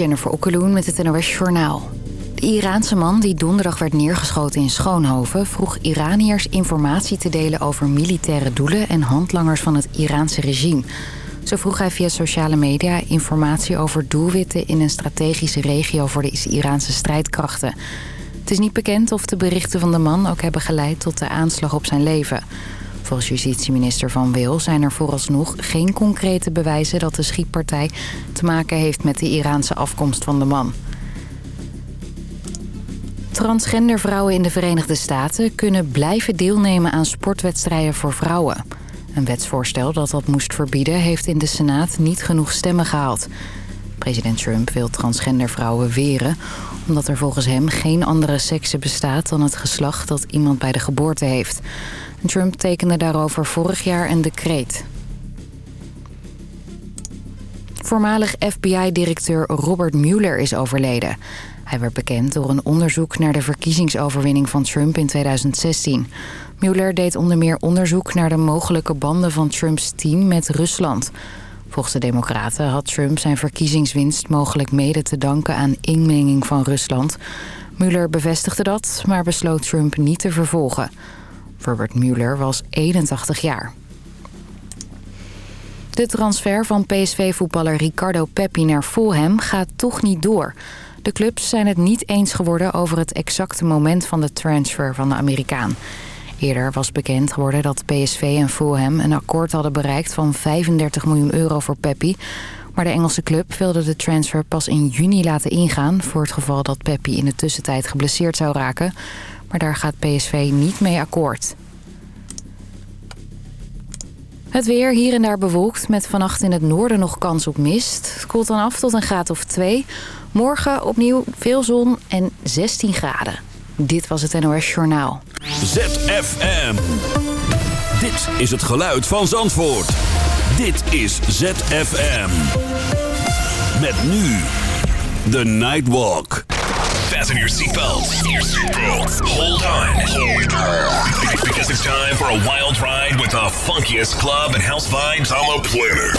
Jennifer Okkeloen met het NOS Journaal. De Iraanse man die donderdag werd neergeschoten in Schoonhoven... vroeg Iraniërs informatie te delen over militaire doelen... en handlangers van het Iraanse regime. Zo vroeg hij via sociale media informatie over doelwitten... in een strategische regio voor de Iraanse strijdkrachten. Het is niet bekend of de berichten van de man ook hebben geleid... tot de aanslag op zijn leven... Volgens justitieminister Van Wil zijn er vooralsnog geen concrete bewijzen dat de schietpartij te maken heeft met de Iraanse afkomst van de man. Transgender vrouwen in de Verenigde Staten kunnen blijven deelnemen aan sportwedstrijden voor vrouwen. Een wetsvoorstel dat dat moest verbieden heeft in de Senaat niet genoeg stemmen gehaald. President Trump wil transgender vrouwen weren... omdat er volgens hem geen andere sekse bestaat dan het geslacht dat iemand bij de geboorte heeft. Trump tekende daarover vorig jaar een decreet. Voormalig FBI-directeur Robert Mueller is overleden. Hij werd bekend door een onderzoek naar de verkiezingsoverwinning van Trump in 2016. Mueller deed onder meer onderzoek naar de mogelijke banden van Trumps team met Rusland. Volgens de Democraten had Trump zijn verkiezingswinst mogelijk mede te danken aan inmenging van Rusland. Mueller bevestigde dat, maar besloot Trump niet te vervolgen. Robert Mueller was 81 jaar. De transfer van PSV-voetballer Ricardo Peppi naar Fulham gaat toch niet door. De clubs zijn het niet eens geworden over het exacte moment van de transfer van de Amerikaan. Eerder was bekend geworden dat PSV en Fulham een akkoord hadden bereikt van 35 miljoen euro voor Peppi. Maar de Engelse club wilde de transfer pas in juni laten ingaan... voor het geval dat Peppi in de tussentijd geblesseerd zou raken. Maar daar gaat PSV niet mee akkoord. Het weer hier en daar bewolkt met vannacht in het noorden nog kans op mist. Het koelt dan af tot een graad of 2. Morgen opnieuw veel zon en 16 graden. Dit was het NOS Journaal. ZFM. Dit is het geluid van Zandvoort. Dit is ZFM. Met nu The Nightwalk. Fasten your seatbelts. Hold on. Hold on. because it's time for a wild ride with the funkiest club and house vibes on the planet.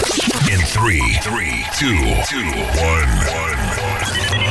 In three, three, two, two, one, one.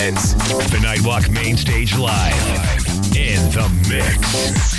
Intense. The Nightwalk Main Stage Live. In the mix.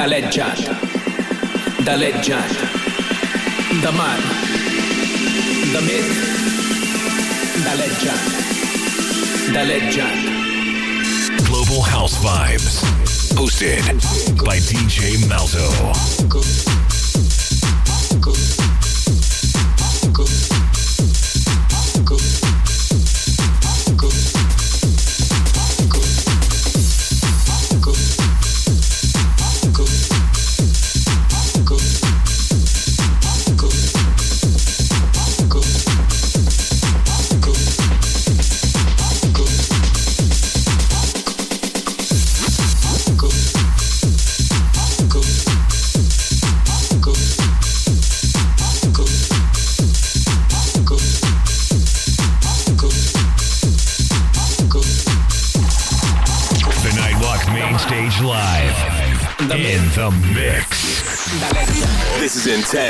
Daleggiata, daleggiata, da mare, da me, daleggiata, daleggiata. Global House Vibes, hosted by DJ Malzo. the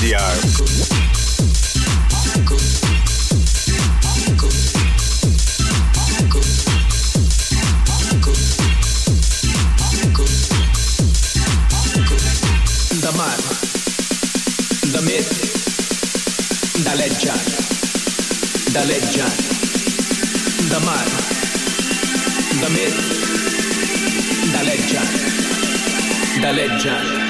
Radio. Da mar, da me, da leggia, da leggia, da mar, da me, da leggia, da leggia.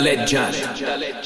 Dalleggiare.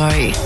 DJ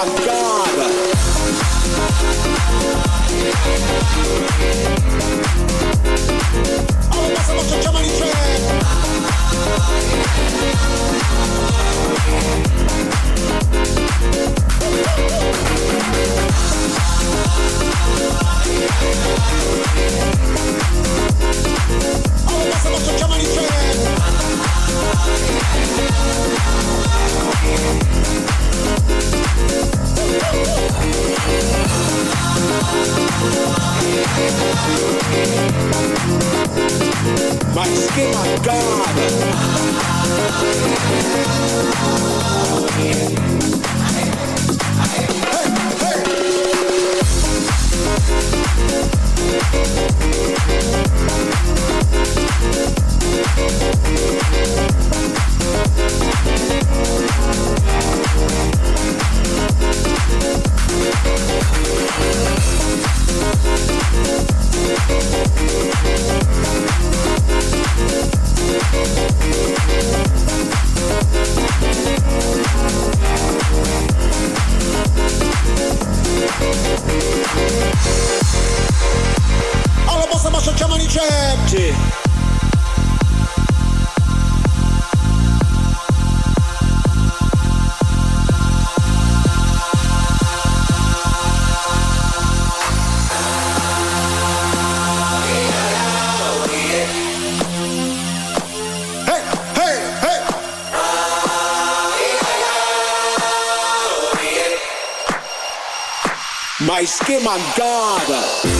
Juan. mas que mancada!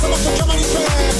Come on, come on,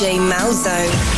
DJ Malzo.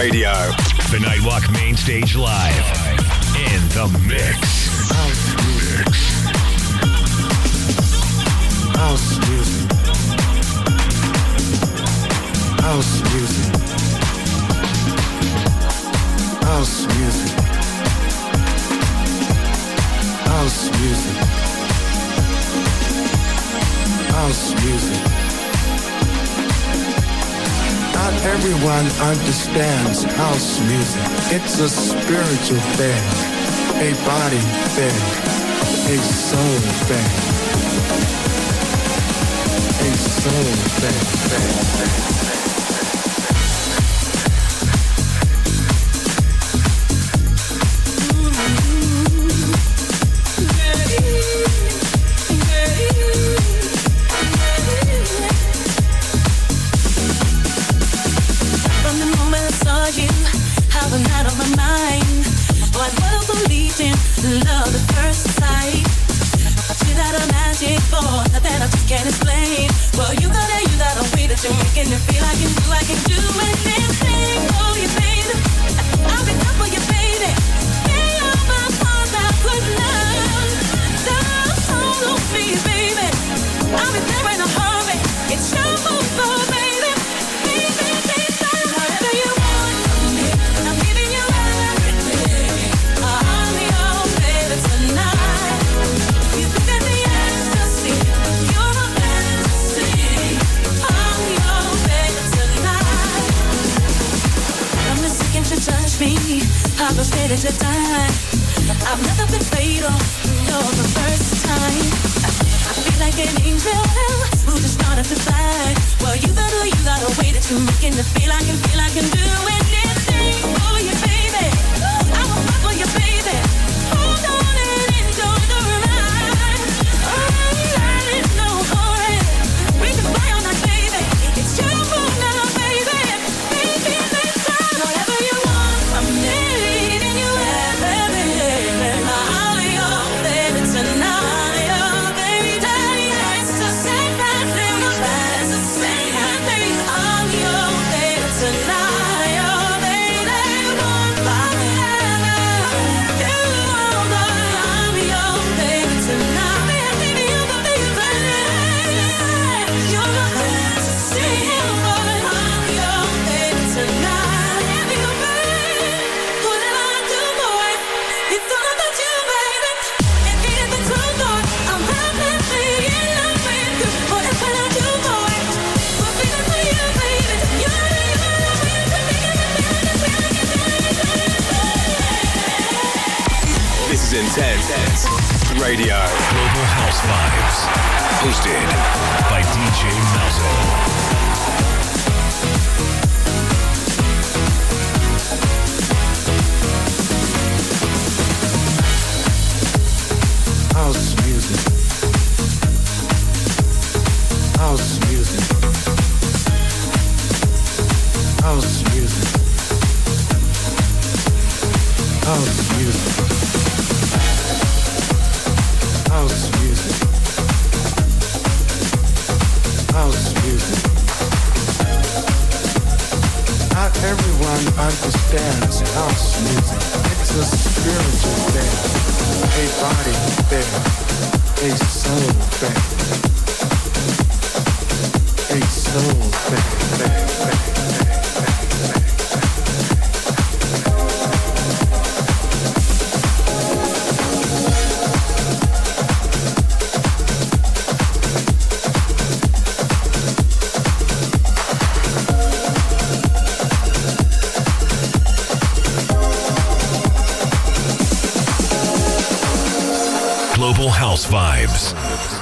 Radio. The Nightwalk Main Stage Live. In the mix. House music. House music. House music. Everyone understands house music. It's a spiritual thing, a body thing, a soul thing, a soul thing. thing, thing.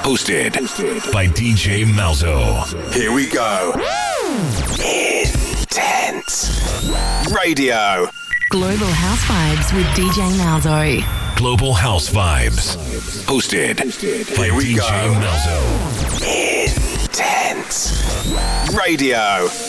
Hosted by DJ Malzo. Here we go. Intense Radio. Global House Vibes with DJ Malzo. Global House Vibes. Hosted by Here DJ go. Malzo. Intense Radio.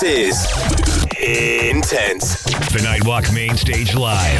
This is Intense. The Nightwalk Main Stage Live.